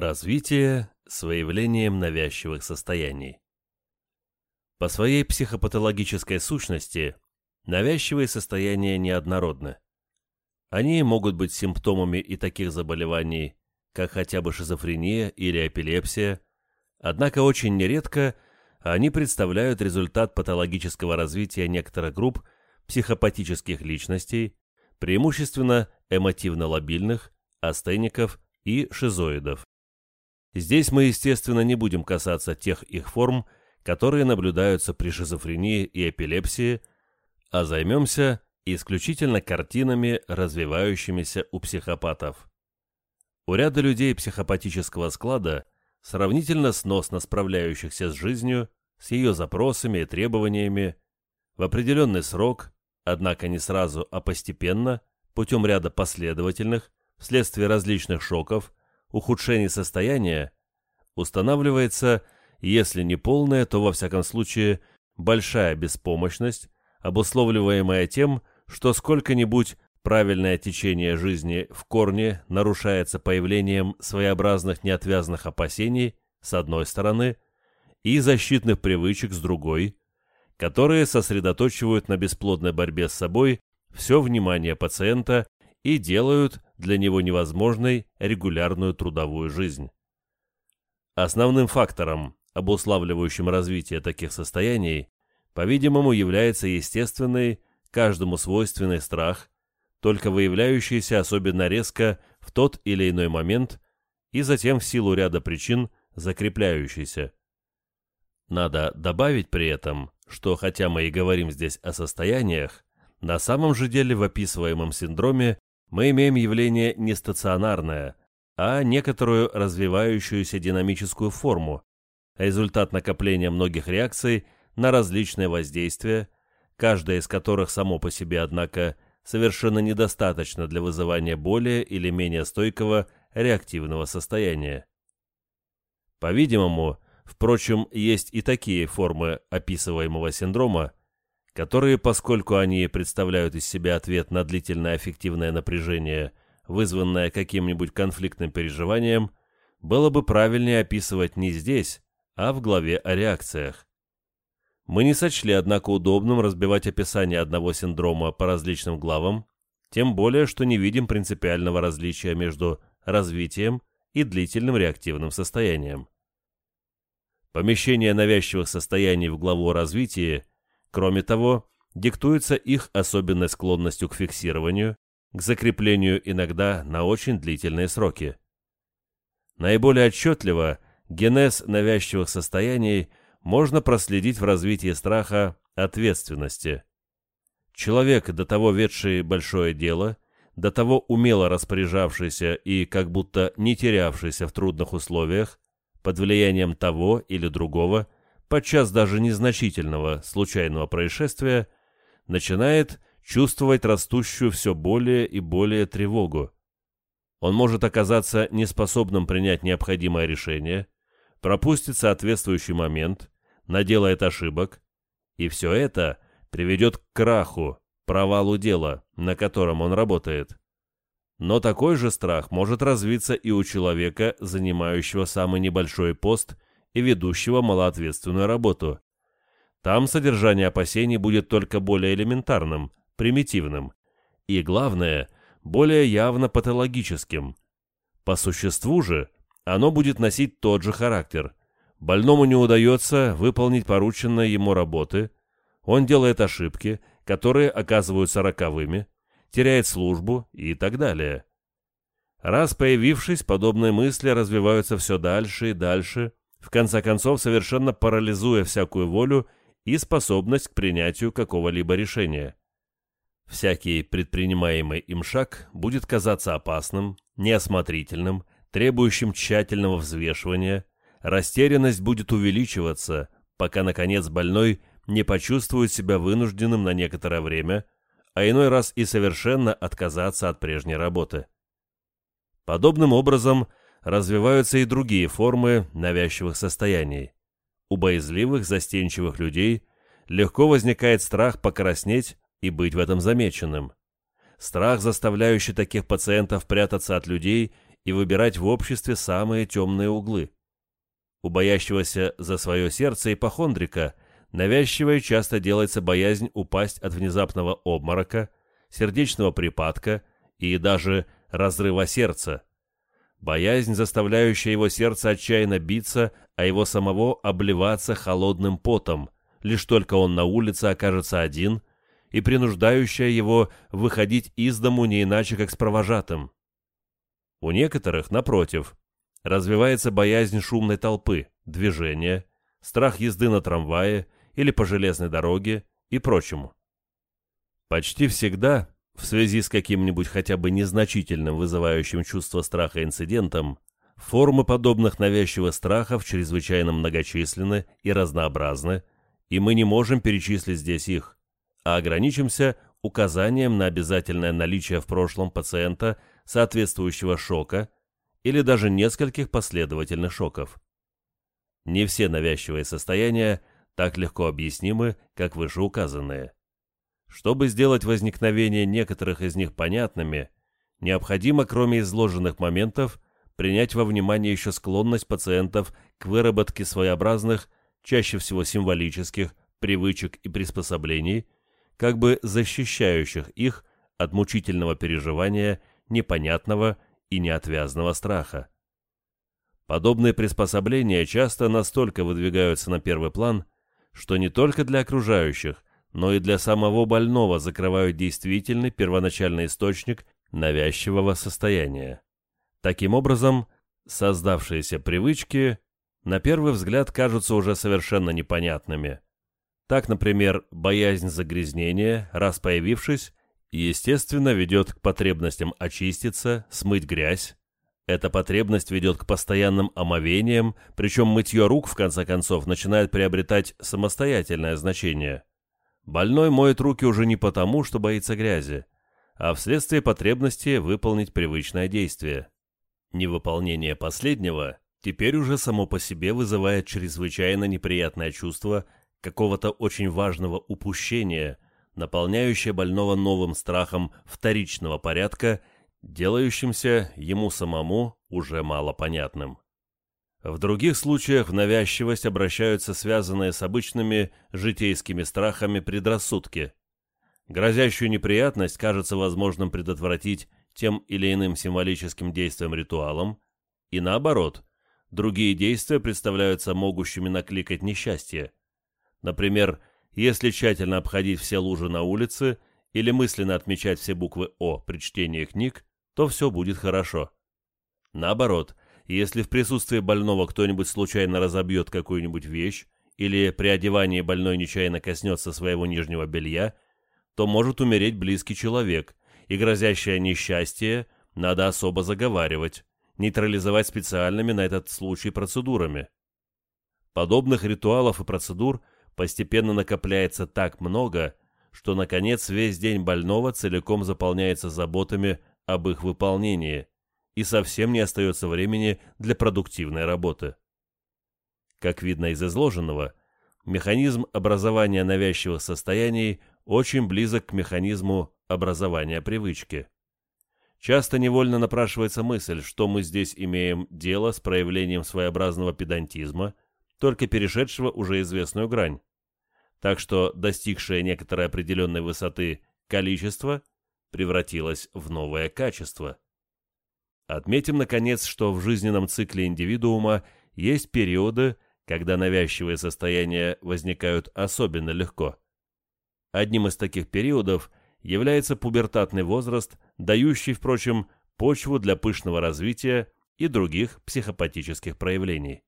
Развитие с выявлением навязчивых состояний. По своей психопатологической сущности навязчивые состояния неоднородны. Они могут быть симптомами и таких заболеваний, как хотя бы шизофрения или эпилепсия, однако очень нередко они представляют результат патологического развития некоторых групп психопатических личностей, преимущественно эмотивно-лобильных, астеников и шизоидов. Здесь мы, естественно, не будем касаться тех их форм, которые наблюдаются при шизофрении и эпилепсии, а займемся исключительно картинами, развивающимися у психопатов. У ряда людей психопатического склада, сравнительно сносно справляющихся с жизнью, с ее запросами и требованиями, в определенный срок, однако не сразу, а постепенно, путем ряда последовательных, вследствие различных шоков, ухудшений состояния, устанавливается, если не полная, то во всяком случае большая беспомощность, обусловливаемая тем, что сколько-нибудь правильное течение жизни в корне нарушается появлением своеобразных неотвязных опасений с одной стороны и защитных привычек с другой, которые сосредоточивают на бесплодной борьбе с собой все внимание пациента и делают для него невозможной регулярную трудовую жизнь. Основным фактором, обуславливающим развитие таких состояний, по-видимому, является естественный, каждому свойственный страх, только выявляющийся особенно резко в тот или иной момент и затем в силу ряда причин закрепляющийся. Надо добавить при этом, что хотя мы и говорим здесь о состояниях, на самом же деле в описываемом синдроме мы имеем явление не стационарное, а некоторую развивающуюся динамическую форму, результат накопления многих реакций на различные воздействия, каждое из которых само по себе, однако, совершенно недостаточно для вызывания более или менее стойкого реактивного состояния. По-видимому, впрочем, есть и такие формы описываемого синдрома, которые, поскольку они представляют из себя ответ на длительное аффективное напряжение, вызванное каким-нибудь конфликтным переживанием, было бы правильнее описывать не здесь, а в главе о реакциях. Мы не сочли, однако, удобным разбивать описание одного синдрома по различным главам, тем более, что не видим принципиального различия между развитием и длительным реактивным состоянием. Помещение навязчивых состояний в главу о развитии Кроме того, диктуется их особенной склонностью к фиксированию, к закреплению иногда на очень длительные сроки. Наиболее отчетливо генез навязчивых состояний можно проследить в развитии страха ответственности. Человек, до того ведший большое дело, до того умело распоряжавшийся и как будто не терявшийся в трудных условиях, под влиянием того или другого – подчас даже незначительного случайного происшествия, начинает чувствовать растущую все более и более тревогу. Он может оказаться неспособным принять необходимое решение, пропустит соответствующий момент, наделает ошибок, и все это приведет к краху, провалу дела, на котором он работает. Но такой же страх может развиться и у человека, занимающего самый небольшой пост – и ведущего малоответственную работу. Там содержание опасений будет только более элементарным, примитивным и, главное, более явно патологическим. По существу же оно будет носить тот же характер. Больному не удается выполнить порученные ему работы, он делает ошибки, которые оказываются роковыми, теряет службу и так далее. Раз появившись, подобные мысли развиваются все дальше и дальше, в конце концов совершенно парализуя всякую волю и способность к принятию какого-либо решения. Всякий предпринимаемый им шаг будет казаться опасным, неосмотрительным, требующим тщательного взвешивания, растерянность будет увеличиваться, пока, наконец, больной не почувствует себя вынужденным на некоторое время, а иной раз и совершенно отказаться от прежней работы. Подобным образом, развиваются и другие формы навязчивых состояний. У боязливых, застенчивых людей легко возникает страх покраснеть и быть в этом замеченным. Страх, заставляющий таких пациентов прятаться от людей и выбирать в обществе самые темные углы. У боящегося за свое сердце ипохондрика навязчивой часто делается боязнь упасть от внезапного обморока, сердечного припадка и даже разрыва сердца. Боязнь, заставляющая его сердце отчаянно биться, а его самого обливаться холодным потом, лишь только он на улице окажется один, и принуждающая его выходить из дому не иначе, как с провожатым. У некоторых, напротив, развивается боязнь шумной толпы, движения, страх езды на трамвае или по железной дороге и прочему. Почти всегда, в связи с каким-нибудь хотя бы незначительным вызывающим чувство страха инцидентом, формы подобных навязчивых страхов чрезвычайно многочисленны и разнообразны, и мы не можем перечислить здесь их, а ограничимся указанием на обязательное наличие в прошлом пациента соответствующего шока или даже нескольких последовательных шоков. Не все навязчивые состояния так легко объяснимы, как вышеуказанные. Чтобы сделать возникновение некоторых из них понятными, необходимо, кроме изложенных моментов, принять во внимание еще склонность пациентов к выработке своеобразных, чаще всего символических, привычек и приспособлений, как бы защищающих их от мучительного переживания непонятного и неотвязного страха. Подобные приспособления часто настолько выдвигаются на первый план, что не только для окружающих, но и для самого больного закрывают действительный первоначальный источник навязчивого состояния. Таким образом, создавшиеся привычки на первый взгляд кажутся уже совершенно непонятными. Так, например, боязнь загрязнения, раз появившись, естественно, ведет к потребностям очиститься, смыть грязь. Эта потребность ведет к постоянным омовениям, причем мытье рук, в конце концов, начинает приобретать самостоятельное значение. Больной моет руки уже не потому, что боится грязи, а вследствие потребности выполнить привычное действие. Невыполнение последнего теперь уже само по себе вызывает чрезвычайно неприятное чувство какого-то очень важного упущения – наполняющее больного новым страхом вторичного порядка, делающимся ему самому уже малопонятным. В других случаях в навязчивость обращаются связанные с обычными житейскими страхами предрассудки. Грозящую неприятность кажется возможным предотвратить тем или иным символическим действием-ритуалом, и наоборот, другие действия представляются могущими накликать несчастье. Например, если тщательно обходить все лужи на улице или мысленно отмечать все буквы «О» при чтении книг, то все будет хорошо. Наоборот, если в присутствии больного кто-нибудь случайно разобьет какую-нибудь вещь или при одевании больной нечаянно коснется своего нижнего белья, то может умереть близкий человек, и грозящее несчастье надо особо заговаривать, нейтрализовать специальными на этот случай процедурами. Подобных ритуалов и процедур – постепенно накопляется так много, что, наконец, весь день больного целиком заполняется заботами об их выполнении, и совсем не остается времени для продуктивной работы. Как видно из изложенного, механизм образования навязчивых состояний очень близок к механизму образования привычки. Часто невольно напрашивается мысль, что мы здесь имеем дело с проявлением своеобразного педантизма, только перешедшего уже известную грань так что достигшее некоторой определенной высоты количество превратилось в новое качество. Отметим, наконец, что в жизненном цикле индивидуума есть периоды, когда навязчивые состояния возникают особенно легко. Одним из таких периодов является пубертатный возраст, дающий, впрочем, почву для пышного развития и других психопатических проявлений.